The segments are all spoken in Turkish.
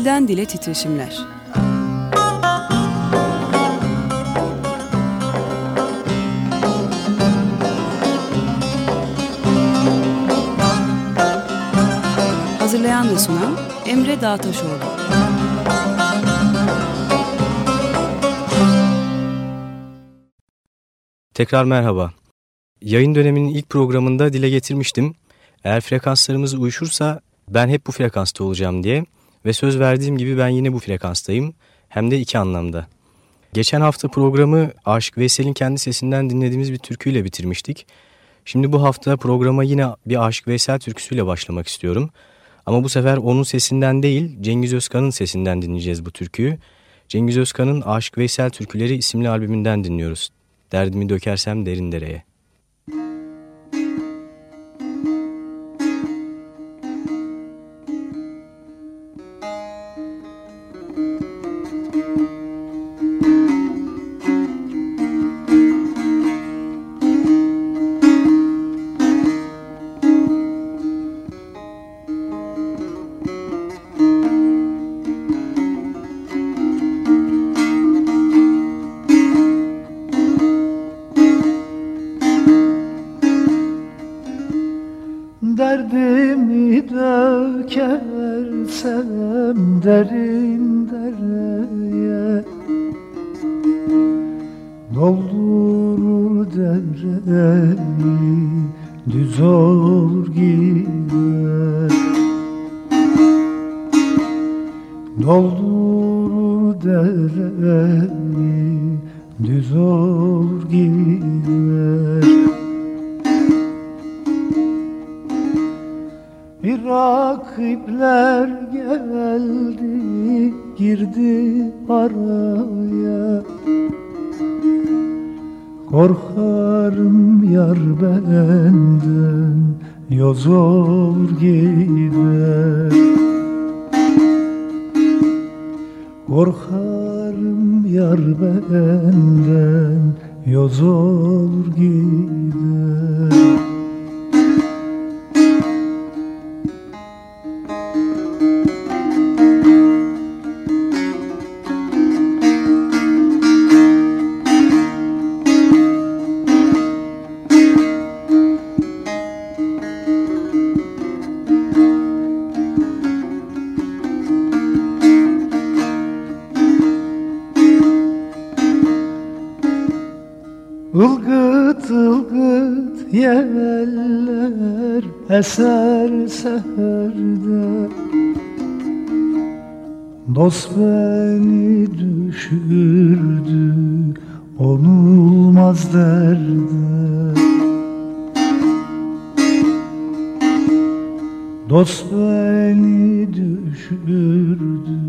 Dilden Dile Titreşimler Hazırlayan ve sunan Emre Dağtaşoğlu Tekrar merhaba. Yayın döneminin ilk programında dile getirmiştim. Eğer frekanslarımız uyuşursa ben hep bu frekansta olacağım diye ve söz verdiğim gibi ben yine bu frekanstayım hem de iki anlamda. Geçen hafta programı Aşık Veysel'in kendi sesinden dinlediğimiz bir türküyle bitirmiştik. Şimdi bu hafta programa yine bir Aşık Veysel türküsüyle başlamak istiyorum. Ama bu sefer onun sesinden değil Cengiz Özkan'ın sesinden dinleyeceğiz bu türküyü. Cengiz Özkan'ın Aşık Veysel Türküleri isimli albümünden dinliyoruz. Derdimi dökersem derin dereye. Ilgıt yeller eser seherde Dost beni düşürdü onulmaz derde. Dost beni düşürdü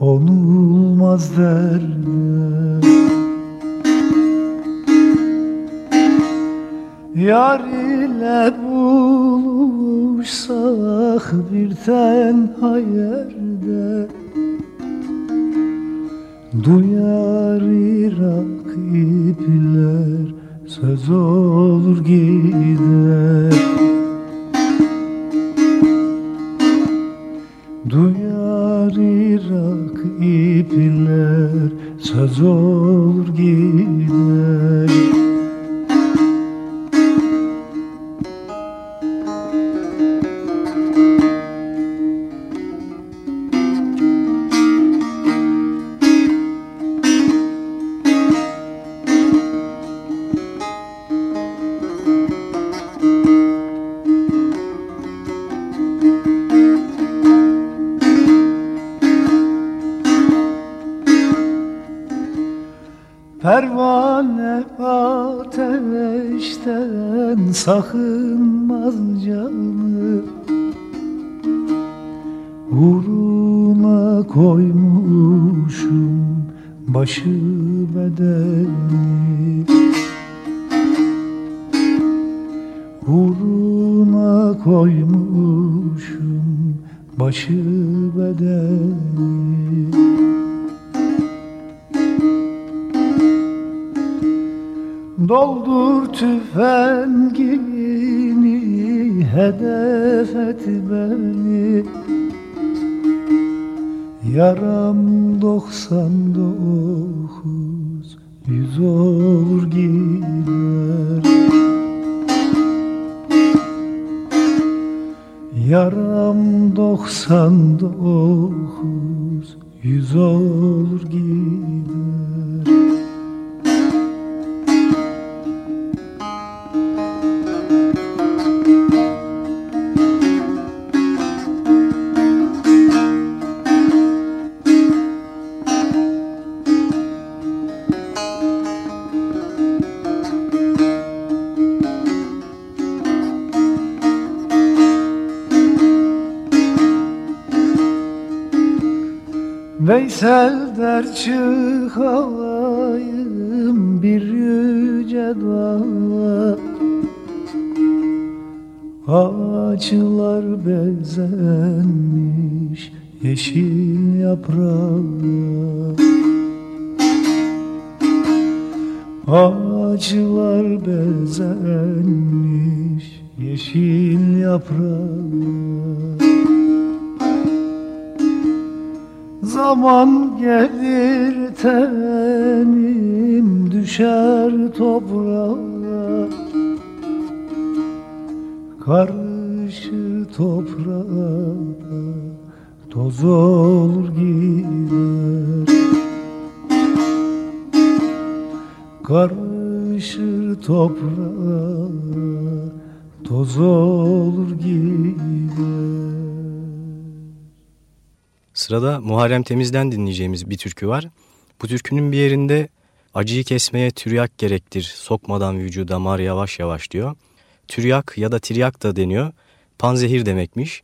onulmaz derde Yar ile buluşsak bir tenha yerde Duyar Irak ipler söz olur gider. Duyar Irak ipler söz olur gider Uğruna koymuşum başı bedeni Uğruna koymuşum başı bedeni Doldur tüfengini hedef et beni Yaram doksan dokuz Yüz olur gider. Yaram doksan dokuz Yüz olur gider Veysel der çıkayım bir yüce dağa Ağaçlar bezenmiş yeşil yaprağa Ağaçlar bezenmiş yeşil yaprağa Zaman gelir tenim düşer toprağa. Karışır toprağa toz olur gider. Karışır toprağa toz olur gider Sırada Muharrem Temiz'den dinleyeceğimiz bir türkü var. Bu türkünün bir yerinde acıyı kesmeye türyak gerektir, sokmadan vücuda mar yavaş yavaş diyor. Türyak ya da tiryak da deniyor. Panzehir demekmiş.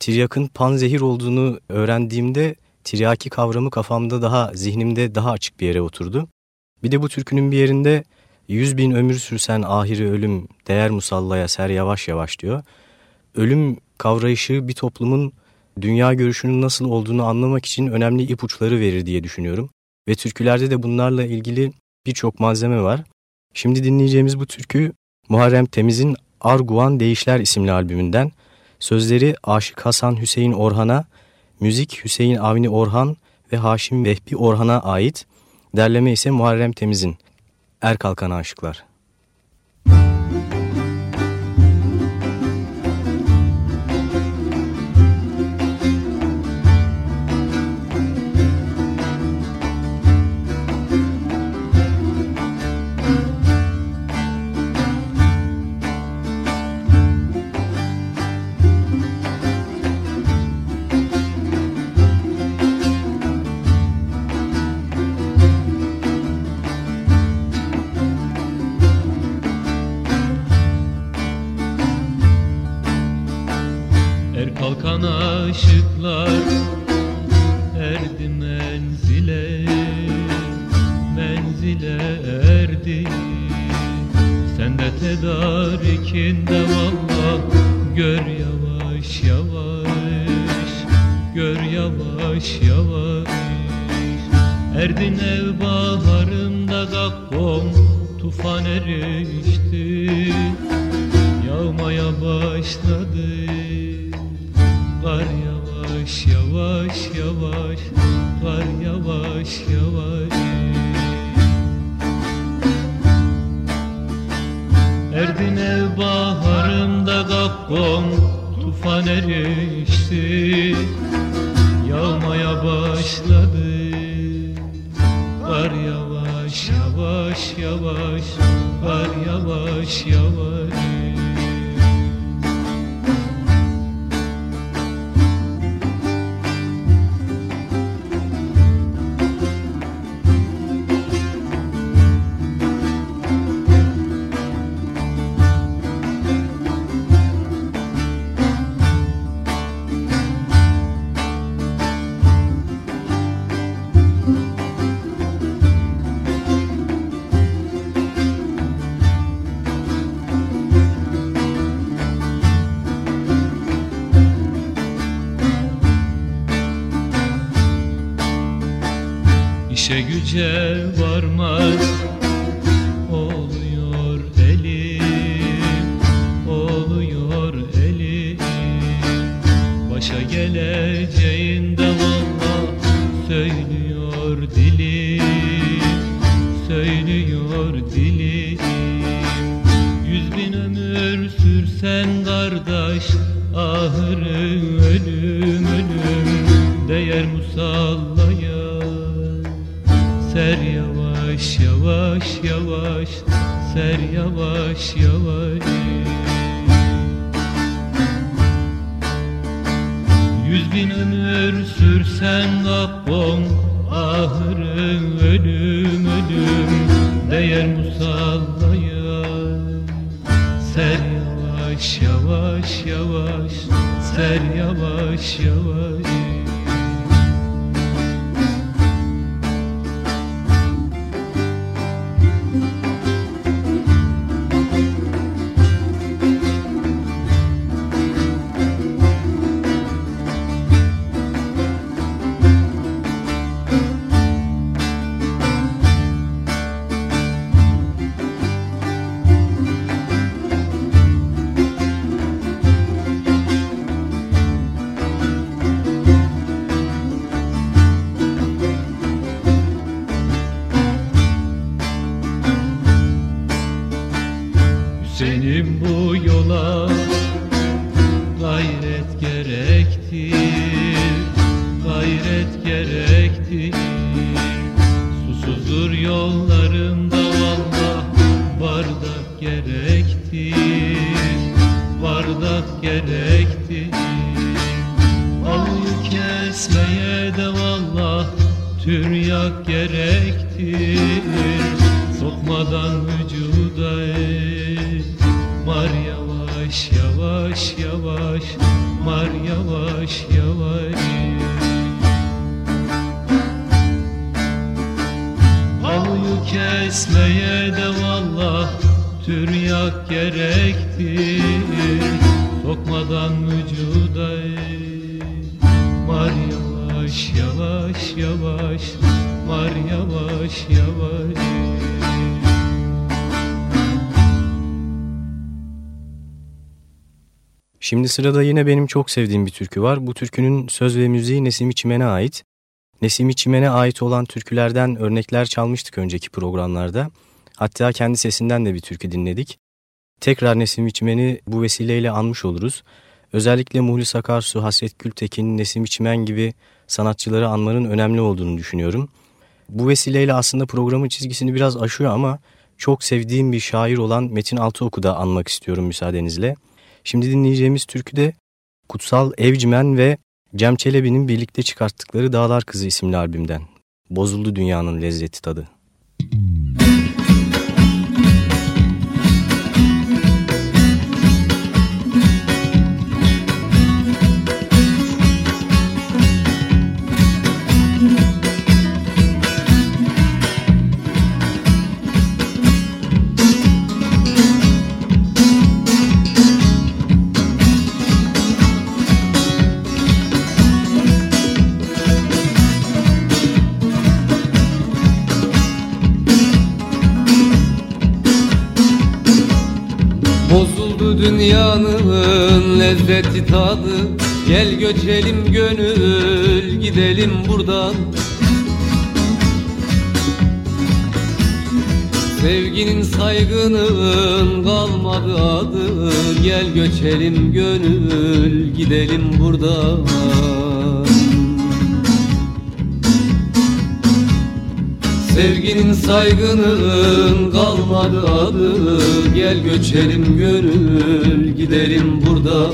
Tiryakın panzehir olduğunu öğrendiğimde tiryaki kavramı kafamda daha, zihnimde daha açık bir yere oturdu. Bir de bu türkünün bir yerinde yüz bin ömür sürsen ahiri ölüm, değer musallaya ser yavaş yavaş diyor. Ölüm kavrayışı bir toplumun dünya görüşünün nasıl olduğunu anlamak için önemli ipuçları verir diye düşünüyorum. Ve türkülerde de bunlarla ilgili birçok malzeme var. Şimdi dinleyeceğimiz bu türkü Muharrem Temiz'in Arguan Değişler isimli albümünden. Sözleri Aşık Hasan Hüseyin Orhan'a, müzik Hüseyin Avni Orhan ve Haşim Vehbi Orhan'a ait. Derleme ise Muharrem Temiz'in. Er Kalkan Aşıklar. Yeah. Sırada yine benim çok sevdiğim bir türkü var. Bu türkünün söz ve müziği Nesim İçmen'e ait. Nesim İçmen'e ait olan türkülerden örnekler çalmıştık önceki programlarda. Hatta kendi sesinden de bir türkü dinledik. Tekrar Nesim İçmen'i bu vesileyle anmış oluruz. Özellikle Muhlis Akarsu, Hasret Gültekin, Nesim İçmen gibi sanatçıları anmanın önemli olduğunu düşünüyorum. Bu vesileyle aslında programın çizgisini biraz aşıyor ama çok sevdiğim bir şair olan Metin Altıok'u da anmak istiyorum müsaadenizle. Şimdi dinleyeceğimiz türküde Kutsal Evcimen ve Cem Çelebi'nin birlikte çıkarttıkları Dağlar Kızı isimli albümden. Bozuldu dünyanın lezzeti tadı. Dünyanın lezzeti tadı. Gel göçelim gönül gidelim buradan. Sevginin saygının kalmadı adı. Gel göçelim gönül gidelim buradan. Sevginin saygının kalmadı adı Gel göçelim gönül gidelim buradan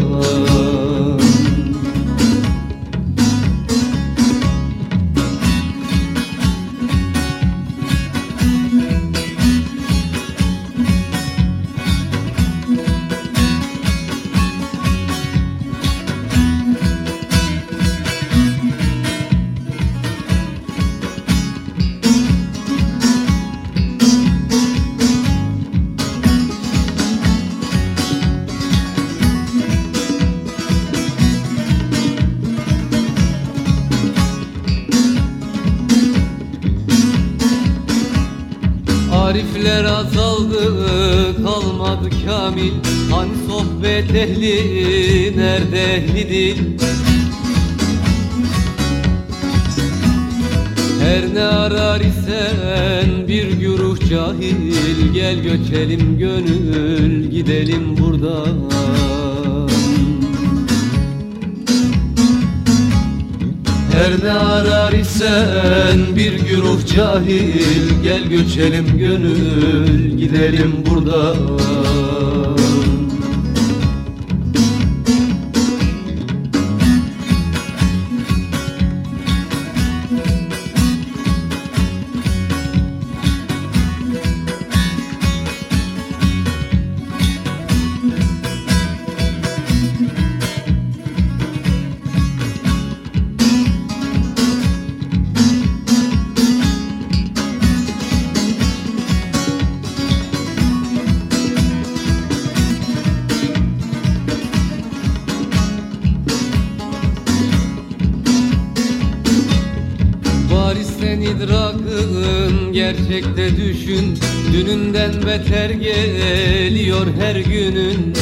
gerçekte düşün. Dününden beter geliyor her günün.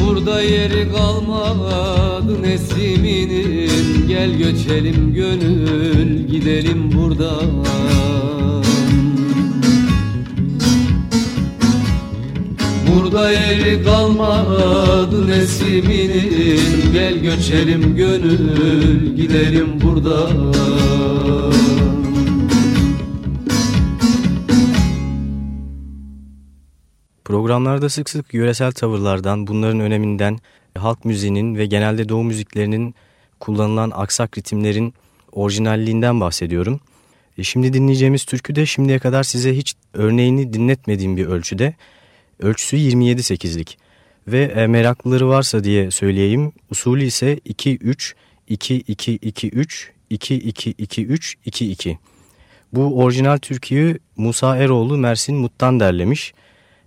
Burada yeri kalmadı Nesimi'nin. Gel göçelim gönül gidelim buradan Burada yeri kalmadı Nesimi'nin Gel göçelim gönül gidelim buradan Programlarda sık sık yöresel tavırlardan, bunların öneminden, halk müziğinin ve genelde doğu müziklerinin kullanılan aksak ritimlerin orijinalliğinden bahsediyorum. E, Şimdi dinleyeceğimiz türkü de şimdiye kadar size hiç örneğini dinletmediğim bir ölçüde. Ölçüsü 27-8'lik ve e, meraklıları varsa diye söyleyeyim. Usulü ise 2-3, 2-2-2-3, 2-2-2-3, 2-2. Bu orijinal türküyü Musa Eroğlu Mersin Mut'tan derlemiş.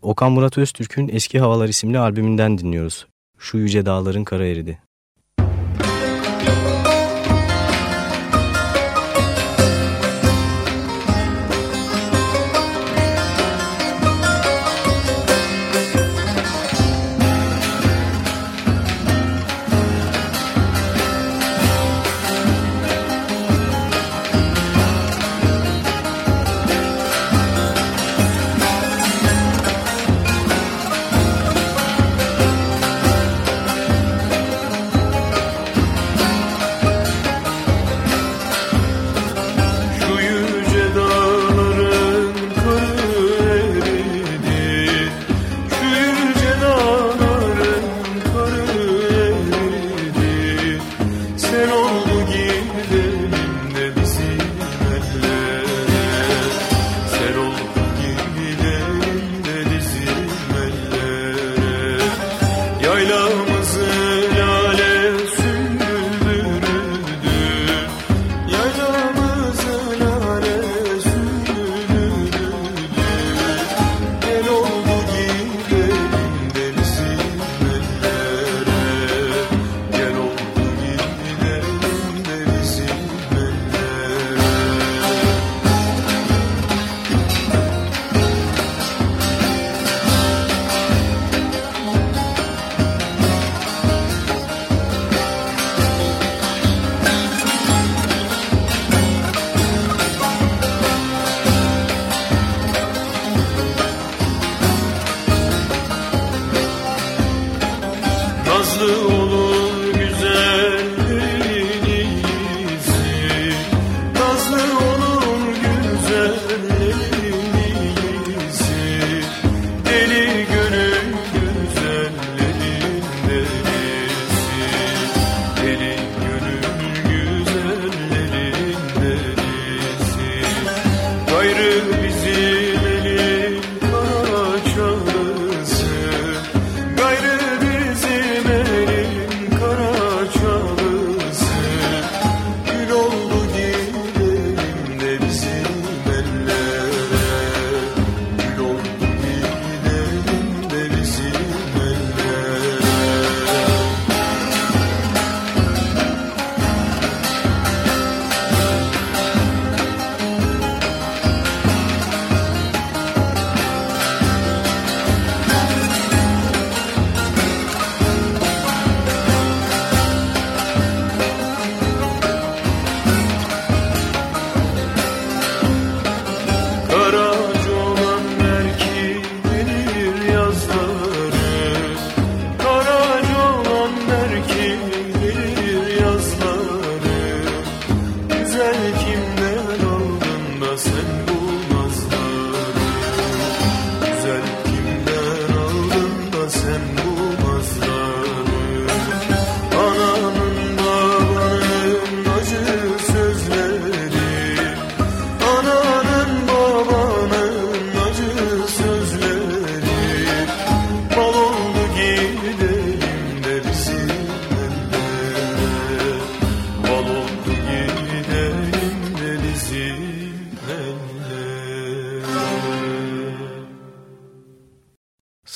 Okan Murat Öztürk'ün Eski Havalar isimli albümünden dinliyoruz. Şu yüce dağların kara eridi. blue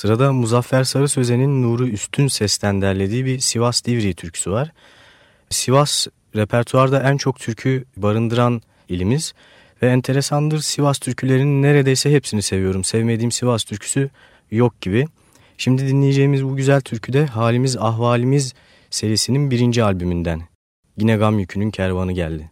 Sırada Muzaffer Sarı Sözen'in Nuru Üstün sesten derlediği bir Sivas Divriği türküsü var. Sivas repertuarda en çok türkü barındıran ilimiz ve enteresandır Sivas türkülerinin neredeyse hepsini seviyorum. Sevmediğim Sivas türküsü yok gibi. Şimdi dinleyeceğimiz bu güzel türkü de Halimiz Ahvalimiz serisinin birinci albümünden. Yine gam yükünün kervanı geldi.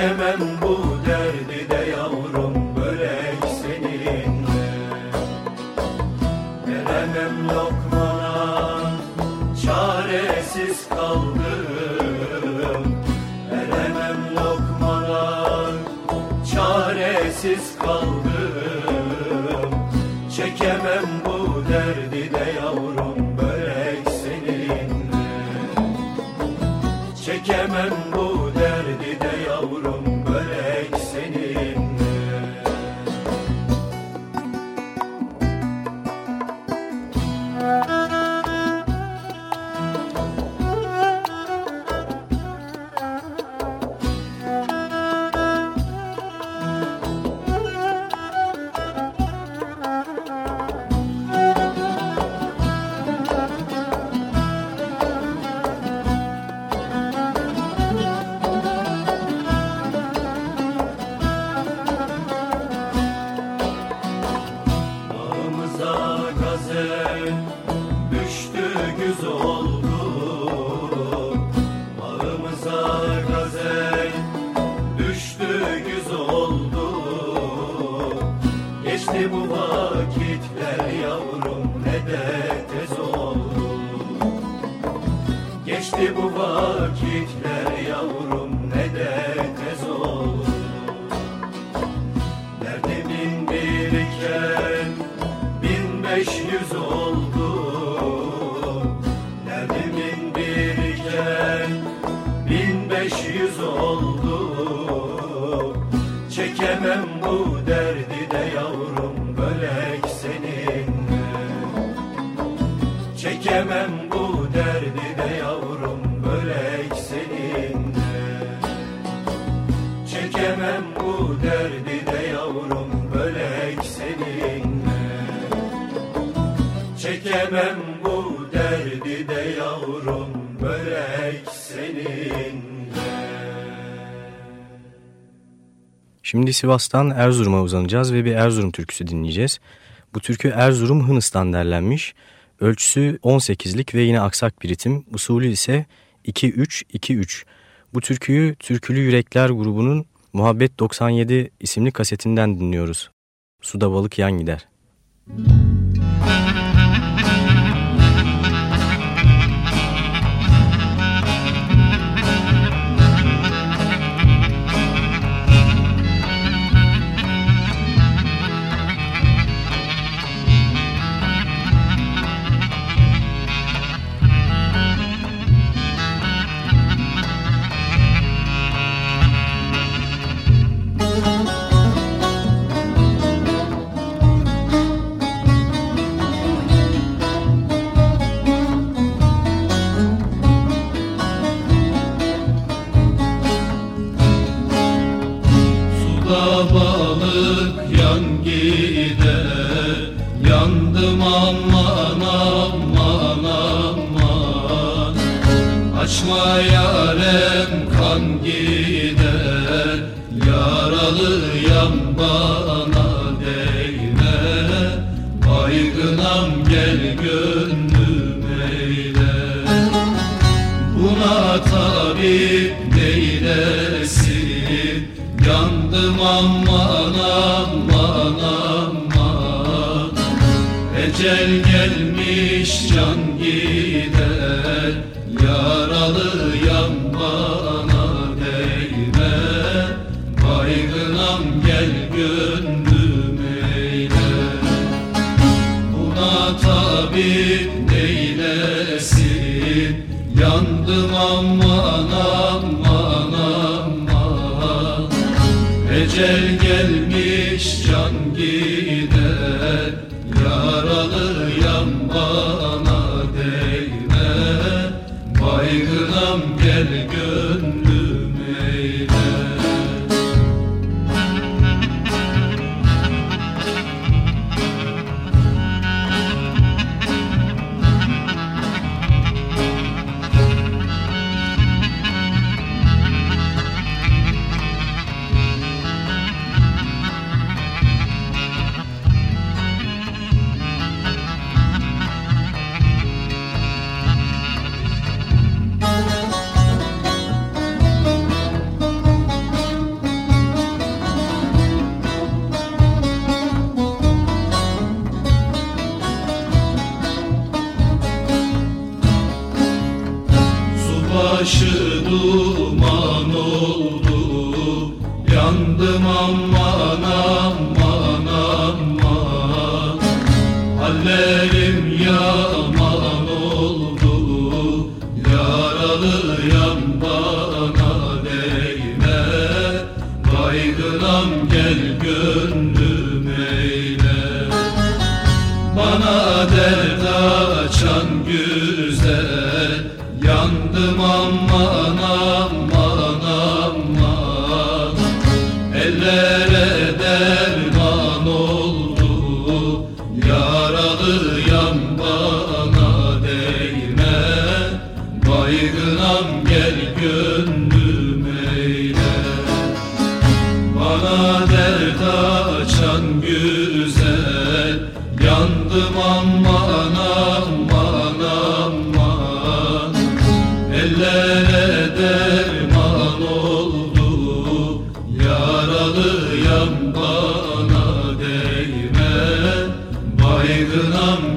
tememum Şimdi Sivas'tan Erzurum'a uzanacağız ve bir Erzurum türküsü dinleyeceğiz. Bu türkü Erzurum Hınıs'tan derlenmiş. Ölçüsü 18'lik ve yine aksak bir ritim. Usulü ise 2-3-2-3. Bu türküyü Türkülü Yürekler grubunun Muhabbet 97 isimli kasetinden dinliyoruz. Suda balık yan gider. Müzik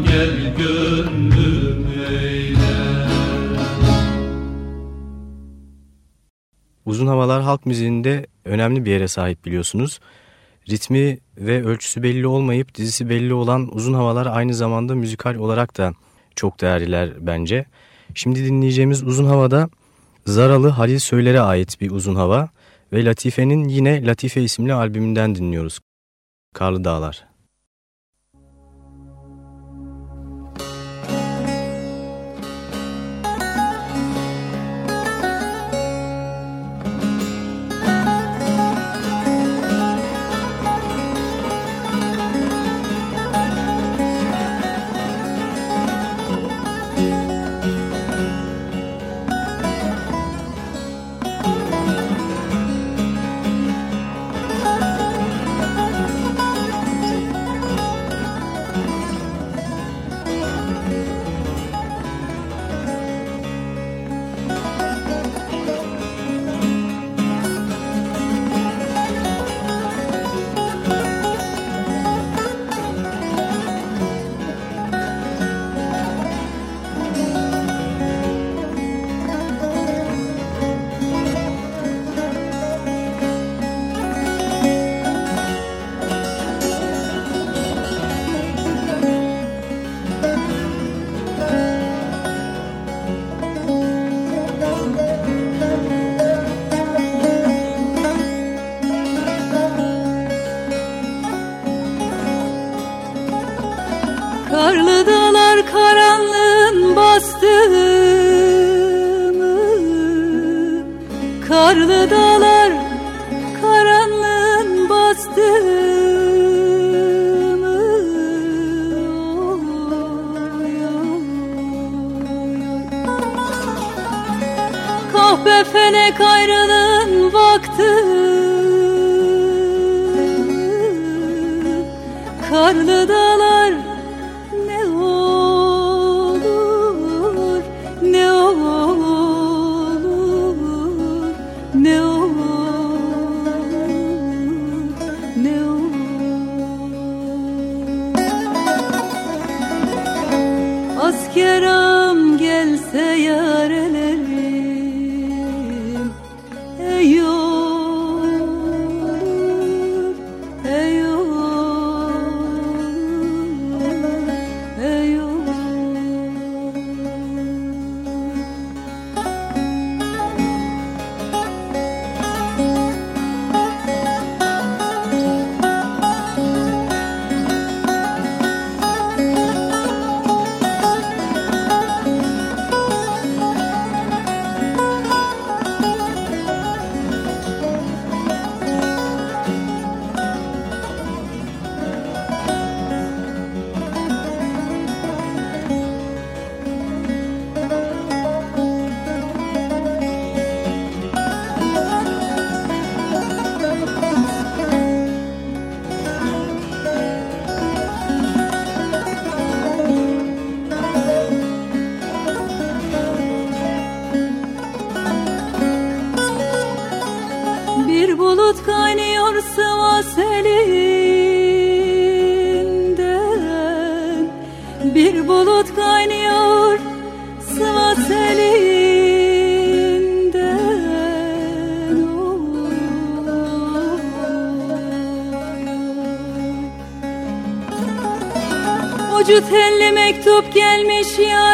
gel gönlüm eyle. Uzun havalar halk müziğinde önemli bir yere sahip biliyorsunuz. Ritmi ve ölçüsü belli olmayıp dizisi belli olan uzun havalar aynı zamanda müzikal olarak da çok değerliler bence. Şimdi dinleyeceğimiz uzun havada Zaralı Halil Söyler'e ait bir uzun hava ve Latife'nin yine Latife isimli albümünden dinliyoruz. Karlı Dağlar. the day. Ucu telli mektup gelmiş yarimden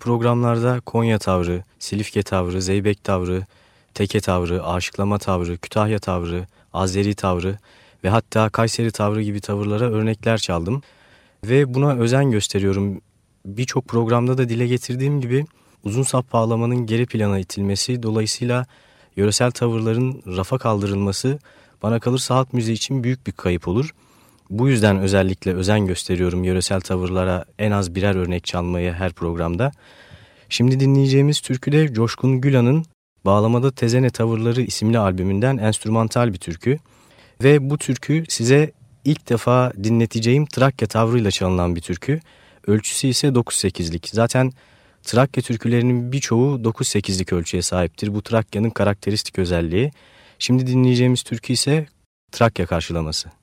programlarda Konya tavrı, Silifke tavrı, Zeybek tavrı, Teke tavrı, Aşıklama tavrı, Kütahya tavrı, Azeri tavrı ve hatta Kayseri tavrı gibi tavırlara örnekler çaldım. Ve buna özen gösteriyorum. Birçok programda da dile getirdiğim gibi uzun sap bağlamanın geri plana itilmesi dolayısıyla yöresel tavırların rafa kaldırılması bana kalırsa halk müziği için büyük bir kayıp olur. Bu yüzden özellikle özen gösteriyorum yöresel tavırlara en az birer örnek çalmayı her programda. Şimdi dinleyeceğimiz türkü de Coşkun Gülan'ın Bağlamada Tezene Tavırları isimli albümünden enstrümantal bir türkü. Ve bu türkü size ilk defa dinleteceğim Trakya tavrıyla çalınan bir türkü. Ölçüsü ise 9-8'lik. Zaten Trakya türkülerinin birçoğu 9-8'lik ölçüye sahiptir. Bu Trakya'nın karakteristik özelliği. Şimdi dinleyeceğimiz türkü ise Trakya karşılaması.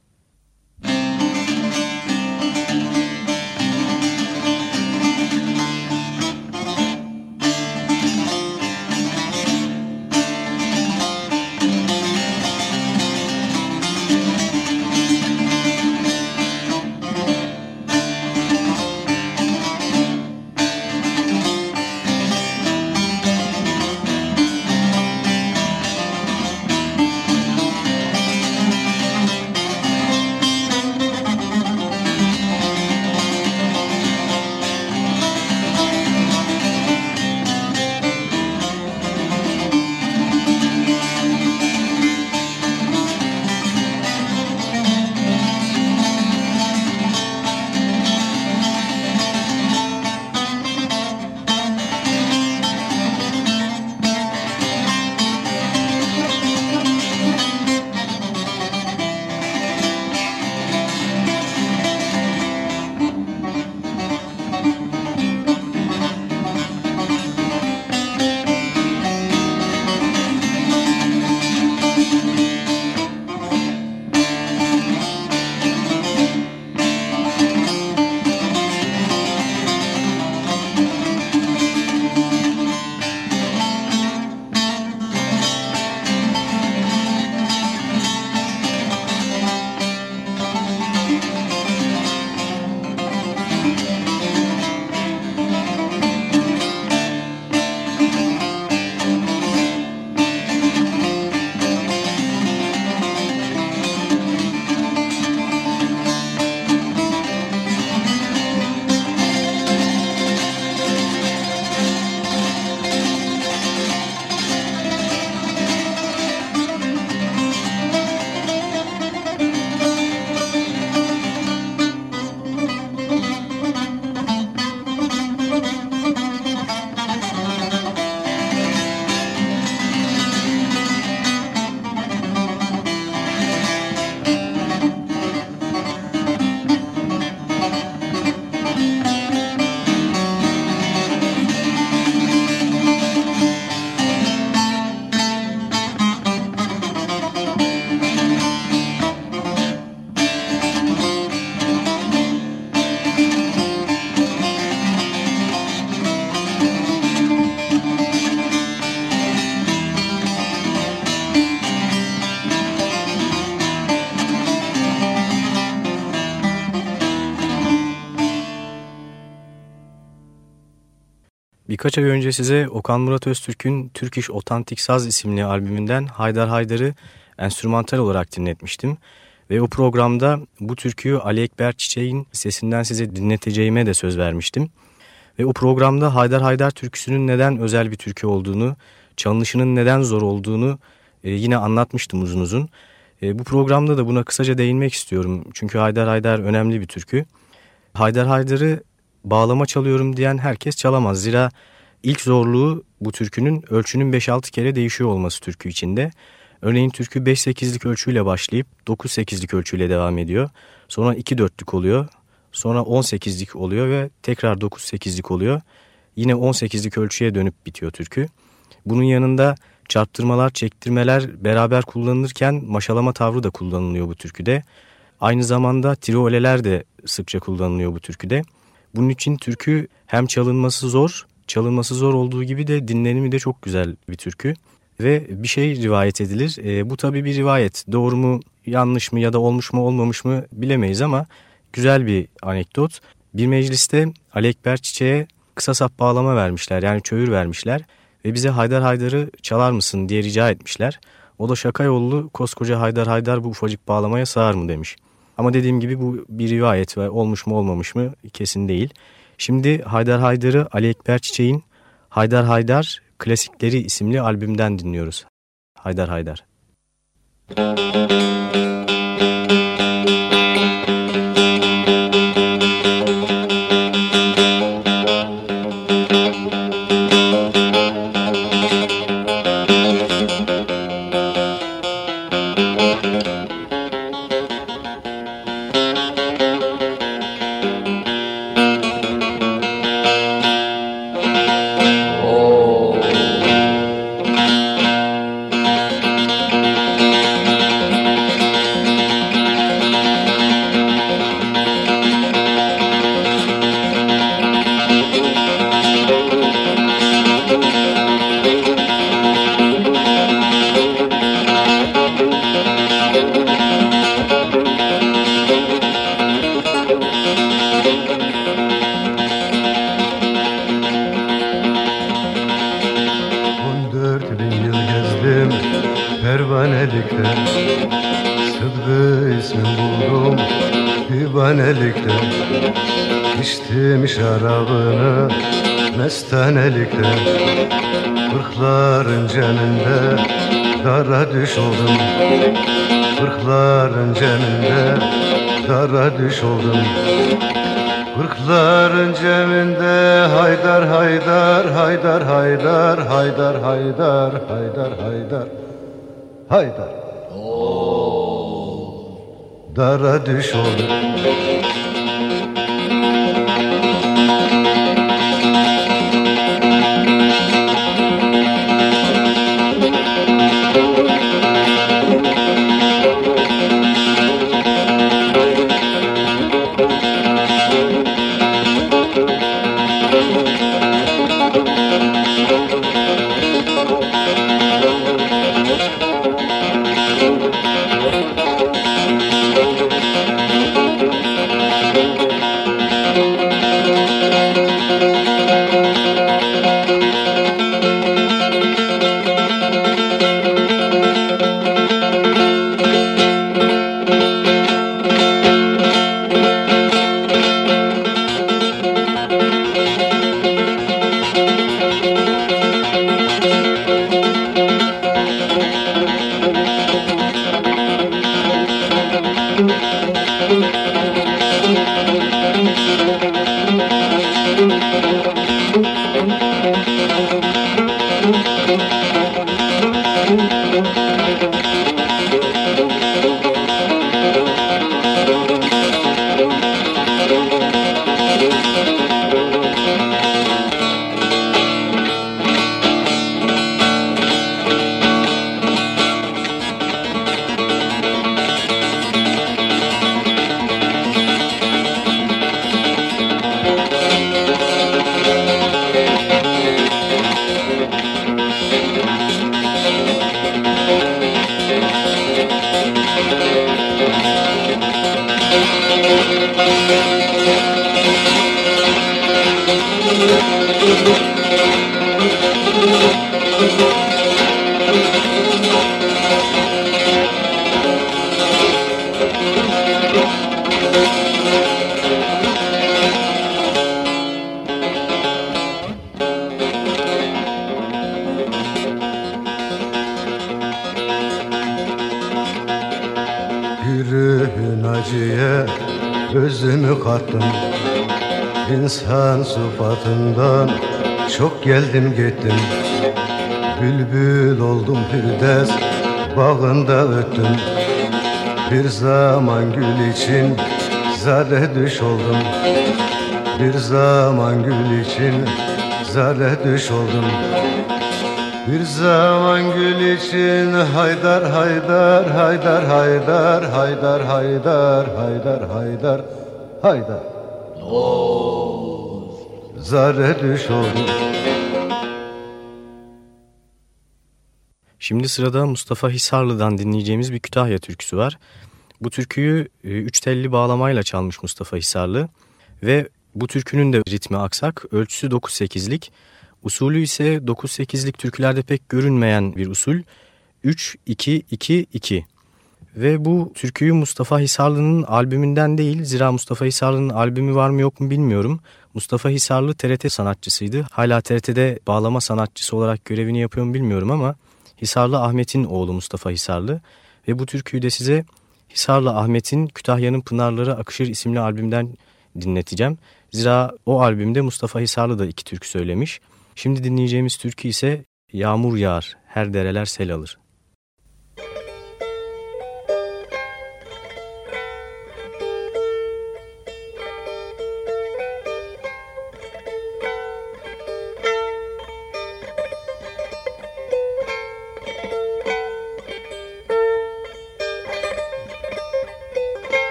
Birkaç ay önce size Okan Murat Öztürk'ün Türk İş Otantik Saz isimli albümünden Haydar Haydar'ı enstrümantal olarak dinletmiştim. Ve o programda bu türküyü Ali Ekber Çiçek'in sesinden size dinleteceğime de söz vermiştim. Ve o programda Haydar Haydar türküsünün neden özel bir türkü olduğunu, çalınışının neden zor olduğunu e, yine anlatmıştım uzun uzun. E, bu programda da buna kısaca değinmek istiyorum. Çünkü Haydar Haydar önemli bir türkü. Haydar Haydar'ı bağlama çalıyorum diyen herkes çalamaz. Zira ilk zorluğu bu türkünün ölçünün 5-6 kere değişiyor olması türkü içinde. Örneğin türkü 5-8'lik ölçüyle başlayıp 9-8'lik ölçüyle devam ediyor. Sonra 2-4'lük oluyor. Sonra 18'lik oluyor ve tekrar 9-8'lik oluyor. Yine 18'lik ölçüye dönüp bitiyor türkü. Bunun yanında çarptırmalar, çektirmeler beraber kullanılırken maşalama tavrı da kullanılıyor bu türküde. Aynı zamanda trioleler de sıkça kullanılıyor bu türküde. Bunun için türkü hem çalınması zor, çalınması zor olduğu gibi de dinlenimi de çok güzel bir türkü. Ve bir şey rivayet edilir. E, bu tabii bir rivayet. Doğru mu, yanlış mı ya da olmuş mu olmamış mı bilemeyiz ama güzel bir anekdot. Bir mecliste Ali Ekber Çiçek'e kısa sap bağlama vermişler yani çöğür vermişler ve bize Haydar Haydar'ı çalar mısın diye rica etmişler. O da şaka yollu koskoca Haydar Haydar bu ufacık bağlamaya sığar mı demiş. Ama dediğim gibi bu bir rivayet ve olmuş mu olmamış mı kesin değil. Şimdi Haydar Haydar'ı Ali Ekber Çiçek'in Haydar Haydar Klasikleri isimli albümden dinliyoruz. Haydar Haydar. Müzik mestanelikte Kırkların ceminde dara düş oldum. Kırkların ceminde dara düş oldum. Kırkların ceminde haydar haydar haydar haydar haydar haydar haydar haydar haydar. Dara düş oldum çok geldim gittim. Bülbül oldum Firdevs bağında öttüm. Bir zaman gül için zerre düş oldum. Bir zaman gül için zerre düş oldum. Bir zaman gül için haydar haydar haydar haydar haydar haydar haydar haydar haydar. Zare düş oldu Şimdi sırada Mustafa Hisarlı'dan dinleyeceğimiz bir Kütahya türküsü var. Bu türküyü e, üç telli bağlamayla çalmış Mustafa Hisarlı ve bu türkünün de ritmi aksak, ölçüsü 9-8'lik. Usulü ise 9-8'lik türkülerde pek görünmeyen bir usul 3-2-2-2. Ve bu türküyü Mustafa Hisarlı'nın albümünden değil, zira Mustafa Hisarlı'nın albümü var mı yok mu bilmiyorum. Mustafa Hisarlı TRT sanatçısıydı. Hala TRT'de bağlama sanatçısı olarak görevini yapıyor mu bilmiyorum ama Hisarlı Ahmet'in oğlu Mustafa Hisarlı. Ve bu türküyü de size Hisarlı Ahmet'in Kütahya'nın Pınarları Akışır isimli albümden dinleteceğim. Zira o albümde Mustafa Hisarlı da iki türkü söylemiş. Şimdi dinleyeceğimiz türkü ise Yağmur Yağar, Her Dereler Sel Alır.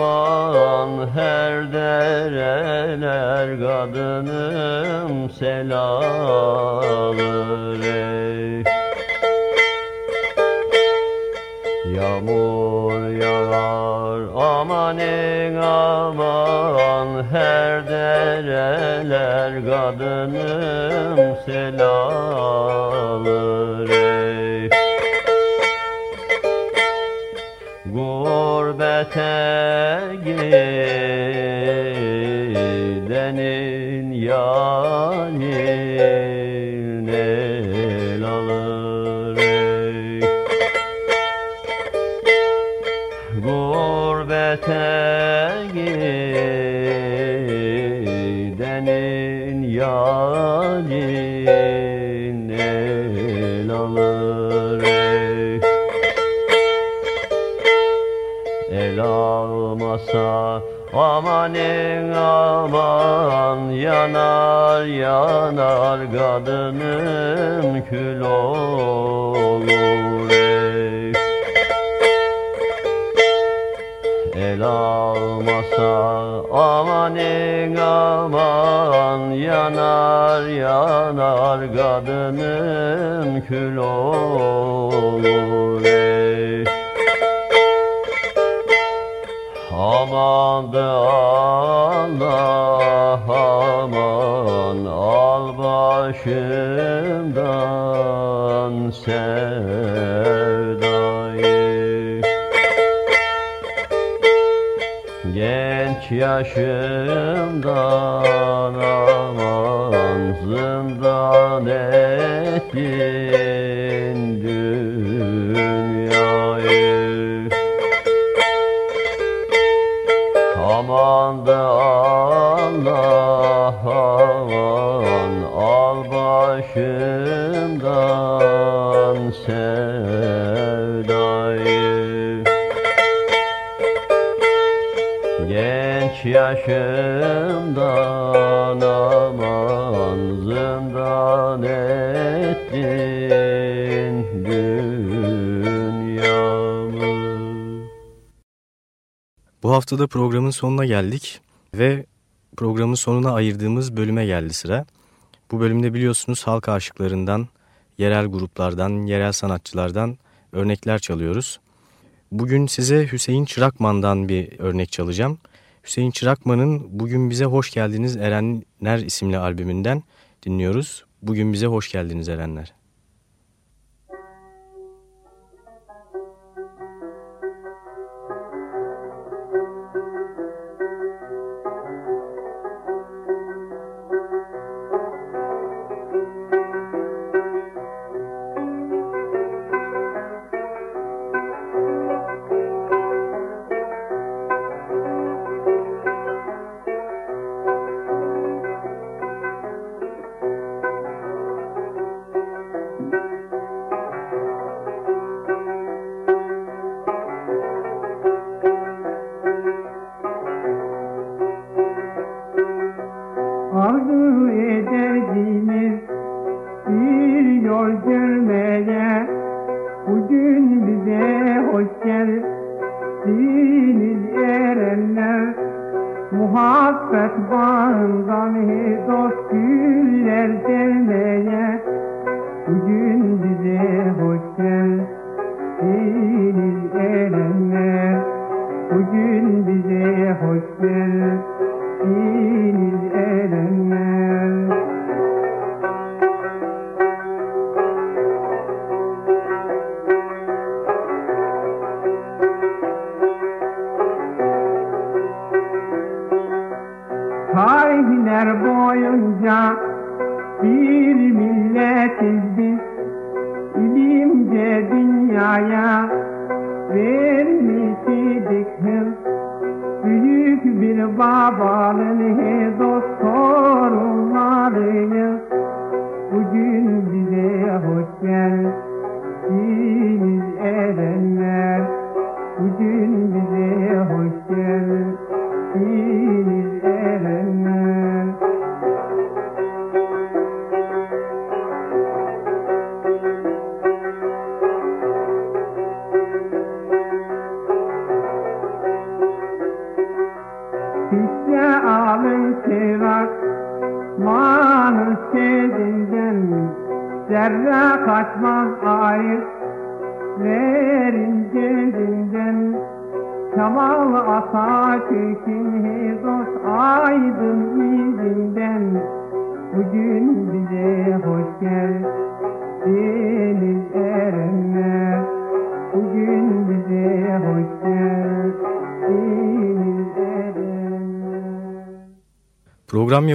aman her dereler kadınım sel. Yağmur yağar aman en aman her dereler kadınım sel yeah, yeah. Yanar yanar kadınım kül olur ey. El almasa amanin aman yanar yanar kadınım kül olur başımdan sevdayı. Genç yaşımdan aman zindan ettin Genç yaşımdan aman zindan ettin dünyamı Bu haftada programın sonuna geldik ve programın sonuna ayırdığımız bölüme geldi sıra. Bu bölümde biliyorsunuz halk aşıklarından, yerel gruplardan, yerel sanatçılardan örnekler çalıyoruz. Bugün size Hüseyin Çırakman'dan bir örnek çalacağım. Hüseyin Çırakman'ın Bugün Bize Hoş Geldiniz Erenler isimli albümünden dinliyoruz. Bugün Bize Hoş Geldiniz Erenler.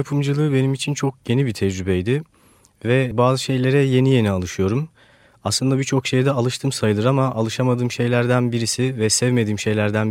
yapımcılığı benim için çok yeni bir tecrübeydi ve bazı şeylere yeni yeni alışıyorum. Aslında birçok şeyde alıştım sayılır ama alışamadığım şeylerden birisi ve sevmediğim şeylerden